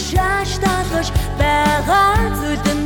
тушааж талгаж байгаа зүйлэн